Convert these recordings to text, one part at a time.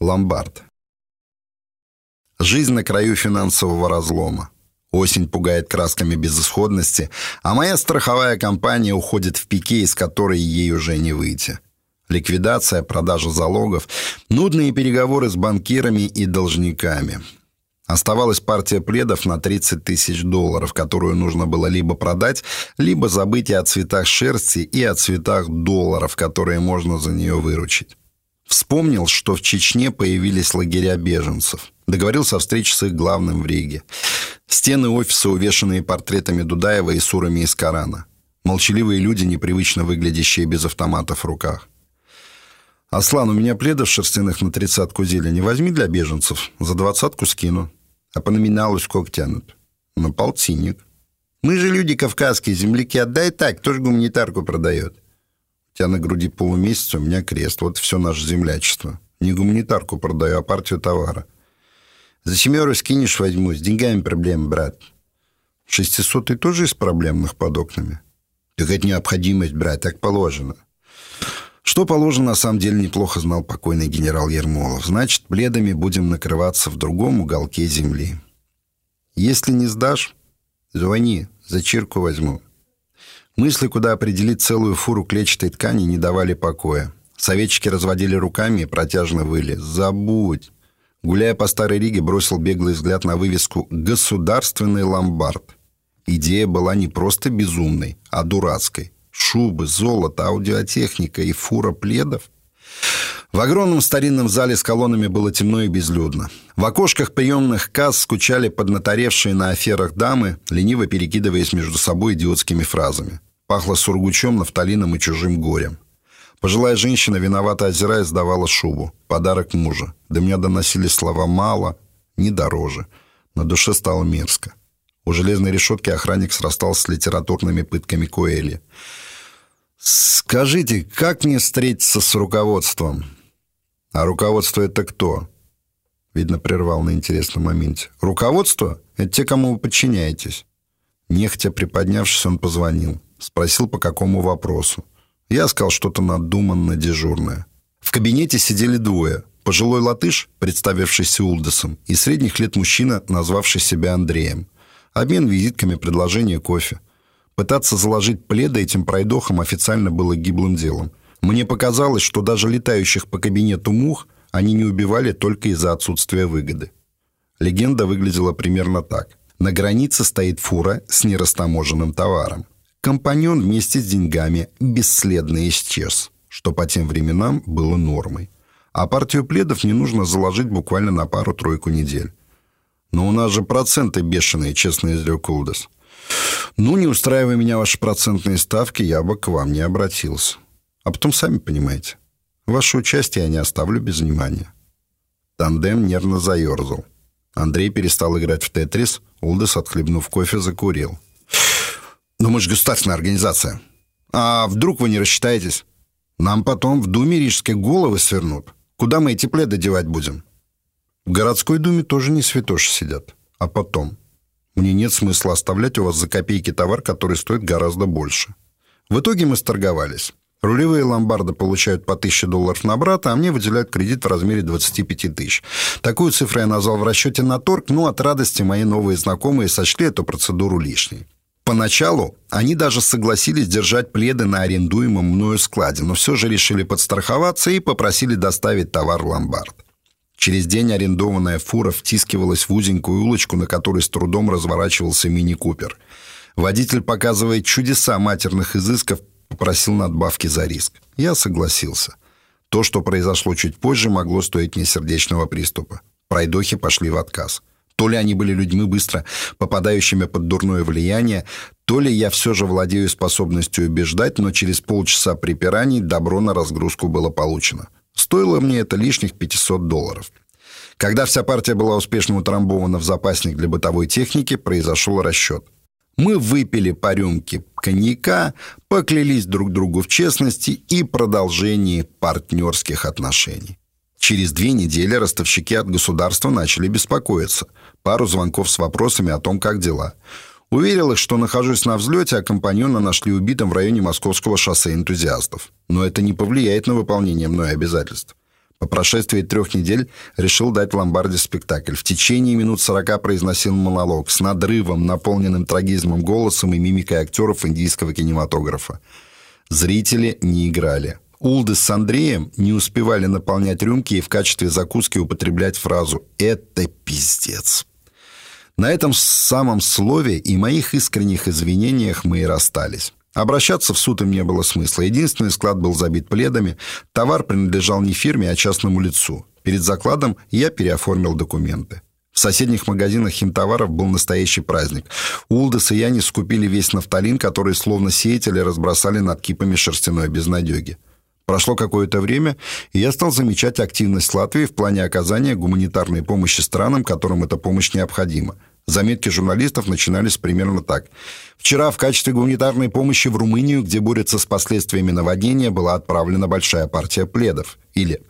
Ломбард. Жизнь на краю финансового разлома. Осень пугает красками безысходности, а моя страховая компания уходит в пике, из которой ей уже не выйти. Ликвидация, продажа залогов, нудные переговоры с банкирами и должниками. Оставалась партия пледов на 30 тысяч долларов, которую нужно было либо продать, либо забыть и о цветах шерсти, и о цветах долларов, которые можно за нее выручить. Вспомнил, что в Чечне появились лагеря беженцев. Договорился о встрече с их главным в Риге. Стены офиса, увешанные портретами Дудаева и сурами из Корана. Молчаливые люди, непривычно выглядящие без автоматов в руках. «Аслан, у меня пледов шерстяных на тридцатку зелени. Возьми для беженцев. За двадцатку скину. А по номиналу сколько тянут?» «На полтинник». «Мы же люди кавказские, земляки. Отдай так, кто же гуманитарку продает?» Тебя на груди полумесяца, у меня крест. Вот все наше землячество. Не гуманитарку продаю, а партию товара. За семеру скинешь, возьму. С деньгами проблемы, брат. Шестисотый тоже из проблемных под окнами? Так это необходимость, брат, так положено. Что положено, на самом деле неплохо знал покойный генерал Ермолов. Значит, пледами будем накрываться в другом уголке земли. Если не сдашь, звони, за чирку возьму. Мысли, куда определить целую фуру клетчатой ткани, не давали покоя. Советчики разводили руками и протяжно выли. «Забудь!» Гуляя по Старой Риге, бросил беглый взгляд на вывеску «Государственный ломбард». Идея была не просто безумной, а дурацкой. Шубы, золото, аудиотехника и фура пледов. В огромном старинном зале с колоннами было темно и безлюдно. В окошках приемных касс скучали поднаторевшие на аферах дамы, лениво перекидываясь между собой идиотскими фразами. Пахло сургучом, нафталином и чужим горем. Пожилая женщина, виновато озираясь, сдавала шубу. Подарок мужа. До меня доносились слова «мало», «не дороже». На душе стало мерзко. У железной решетки охранник срастался с литературными пытками Коэли. «Скажите, как мне встретиться с руководством?» «А руководство это кто?» Видно, прервал на интересном моменте. «Руководство — это те, кому вы подчиняетесь». Нехотя приподнявшись, он позвонил. Спросил, по какому вопросу. Я сказал что-то надуманно дежурное. В кабинете сидели двое. Пожилой латыш, представившийся Улдесом, и средних лет мужчина, назвавший себя Андреем. Обмен визитками, предложение кофе. Пытаться заложить пледы этим пройдохам официально было гиблым делом. Мне показалось, что даже летающих по кабинету мух они не убивали только из-за отсутствия выгоды. Легенда выглядела примерно так. На границе стоит фура с нерастаможенным товаром. Компаньон вместе с деньгами бесследно исчез, что по тем временам было нормой. А партию пледов не нужно заложить буквально на пару-тройку недель. «Но у нас же проценты бешеные», — честно изрек Улдес. «Ну, не устраивая меня ваши процентные ставки, я бы к вам не обратился. А потом сами понимаете. Ваше участие я не оставлю без внимания». Тандем нервно заерзал. Андрей перестал играть в «Тетрис», Улдес, отхлебнув кофе, закурил. «Но мы же государственная организация. А вдруг вы не рассчитаетесь? Нам потом в Думе рижские головы свернут. Куда мы эти пледы девать будем?» «В городской думе тоже не святоши сидят. А потом?» Мне нет смысла оставлять у вас за копейки товар, который стоит гораздо больше. В итоге мы сторговались. Рулевые ломбарды получают по 1000 долларов на брата, а мне выделяют кредит в размере 25 тысяч. Такую цифру я назвал в расчете на торг, но от радости мои новые знакомые сочли эту процедуру лишней. Поначалу они даже согласились держать пледы на арендуемом мною складе, но все же решили подстраховаться и попросили доставить товар в ломбард. Через день арендованная фура втискивалась в узенькую улочку, на которой с трудом разворачивался мини-купер. Водитель, показывая чудеса матерных изысков, попросил надбавки за риск. Я согласился. То, что произошло чуть позже, могло стоить мне сердечного приступа. Пройдохи пошли в отказ. То ли они были людьми быстро попадающими под дурное влияние, то ли я все же владею способностью убеждать, но через полчаса припираний добро на разгрузку было получено. Стоило мне это лишних 500 долларов. Когда вся партия была успешно утрамбована в запасник для бытовой техники, произошел расчет. Мы выпили по рюмке коньяка, поклялись друг другу в честности и продолжении партнерских отношений. Через две недели ростовщики от государства начали беспокоиться. Пару звонков с вопросами о том, как дела. Уверил их, что нахожусь на взлете, а компаньона нашли убитым в районе московского шоссе энтузиастов. Но это не повлияет на выполнение мной обязательств. По прошествии трех недель решил дать ломбарде спектакль. В течение минут сорока произносил монолог с надрывом, наполненным трагизмом голосом и мимикой актеров индийского кинематографа. Зрители не играли. Улды с Андреем не успевали наполнять рюмки и в качестве закуски употреблять фразу «это пиздец». На этом самом слове и моих искренних извинениях мы и расстались. Обращаться в суд им не было смысла. Единственный склад был забит пледами. Товар принадлежал не фирме, а частному лицу. Перед закладом я переоформил документы. В соседних магазинах химтоваров был настоящий праздник. Улдес и Яни скупили весь нафталин, который словно сеятели разбросали над кипами шерстяной безнадеги. Прошло какое-то время, и я стал замечать активность Латвии в плане оказания гуманитарной помощи странам, которым эта помощь необходима. Заметки журналистов начинались примерно так. Вчера в качестве гуманитарной помощи в Румынию, где борется с последствиями наводнения, была отправлена большая партия пледов. Или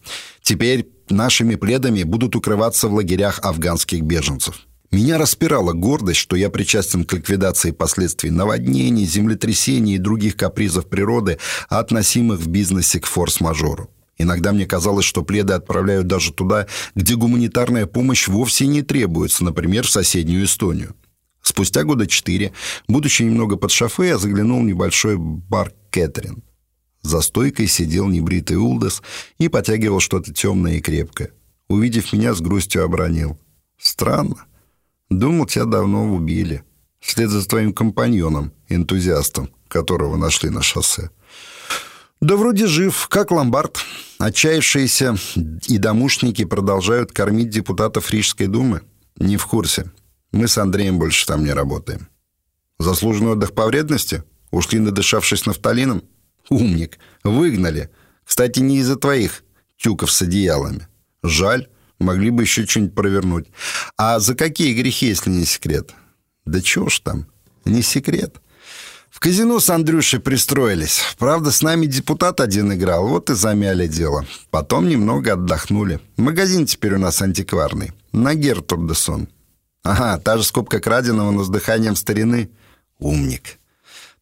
«Теперь нашими пледами будут укрываться в лагерях афганских беженцев». Меня распирала гордость, что я причастен к ликвидации последствий наводнений, землетрясений и других капризов природы, относимых в бизнесе к форс-мажору. Иногда мне казалось, что пледы отправляют даже туда, где гуманитарная помощь вовсе не требуется, например, в соседнюю Эстонию. Спустя года четыре, будучи немного под шофе, я заглянул в небольшой бар Кэтрин. За стойкой сидел небритый Улдес и потягивал что-то темное и крепкое. Увидев меня, с грустью обронил. «Странно. Думал, тебя давно убили. Вслед за твоим компаньоном, энтузиастом, которого нашли на шоссе. Да вроде жив, как ломбард. Отчаявшиеся и домушники продолжают кормить депутатов Рижской думы. Не в курсе. Мы с Андреем больше там не работаем. Заслуженный отдых по вредности? Ушли, надышавшись нафталином? Умник. Выгнали. Кстати, не из-за твоих тюков с одеялами. Жаль. Могли бы еще что-нибудь провернуть. А за какие грехи, если не секрет? Да чего ж там, не секрет. В казино с Андрюшей пристроились. Правда, с нами депутат один играл, вот и замяли дело. Потом немного отдохнули. Магазин теперь у нас антикварный. На Гертурдесон. Ага, та же скобка краденого, но с дыханием старины. Умник.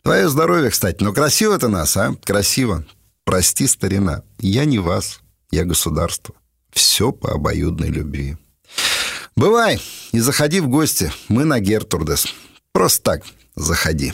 Твое здоровье, кстати. Но красиво ты нас, а? Красиво. Прости, старина. Я не вас, я государство. Все по обоюдной любви. Бывай и заходи в гости. Мы на Гертурдес. Просто так заходи.